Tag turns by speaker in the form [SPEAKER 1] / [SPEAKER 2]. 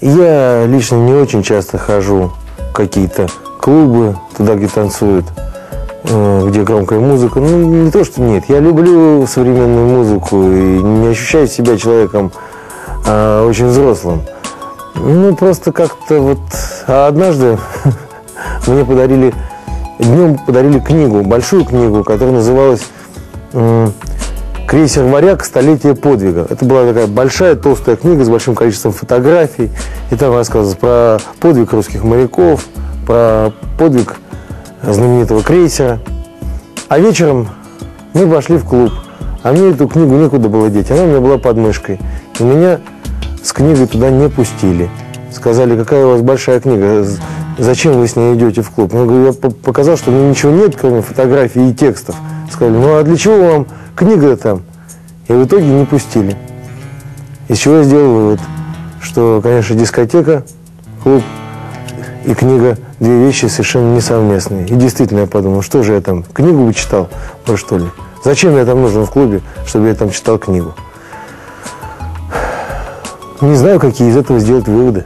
[SPEAKER 1] Я лично не очень часто хожу в какие-то клубы, туда, где танцуют, э, где громкая музыка. Ну, не то, что нет. Я люблю современную музыку и не ощущаю себя человеком а, очень взрослым. Ну, просто как-то вот... А однажды мне подарили... Днем подарили книгу, большую книгу, которая называлась Крейсер «Варяг. Столетие подвига». Это была такая большая толстая книга с большим количеством фотографий. И там рассказывалось про подвиг русских моряков, про подвиг знаменитого крейсера. А вечером мы пошли в клуб. А мне эту книгу некуда было деть. Она у меня была под мышкой. И меня с книгой туда не пустили. Сказали, какая у вас большая книга, зачем вы с ней идете в клуб? Говорю, я показал, что у меня ничего нет, кроме фотографий и текстов. Сказали, ну а для чего вам книга там? И в итоге не пустили. Из чего я сделал вывод, что, конечно, дискотека, клуб и книга – две вещи совершенно несовместные. И действительно я подумал, что же я там, книгу бы читал, ну что ли? Зачем я там нужен в клубе, чтобы я там читал книгу? Не знаю, какие из этого сделать выводы.